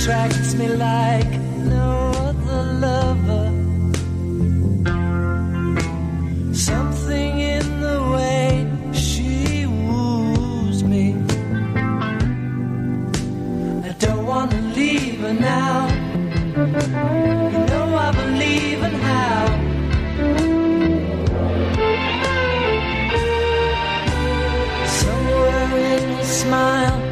attracts me like no other lover. Something in the way she woos me. I don't want to leave her now. You know I believe in how. smile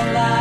alive.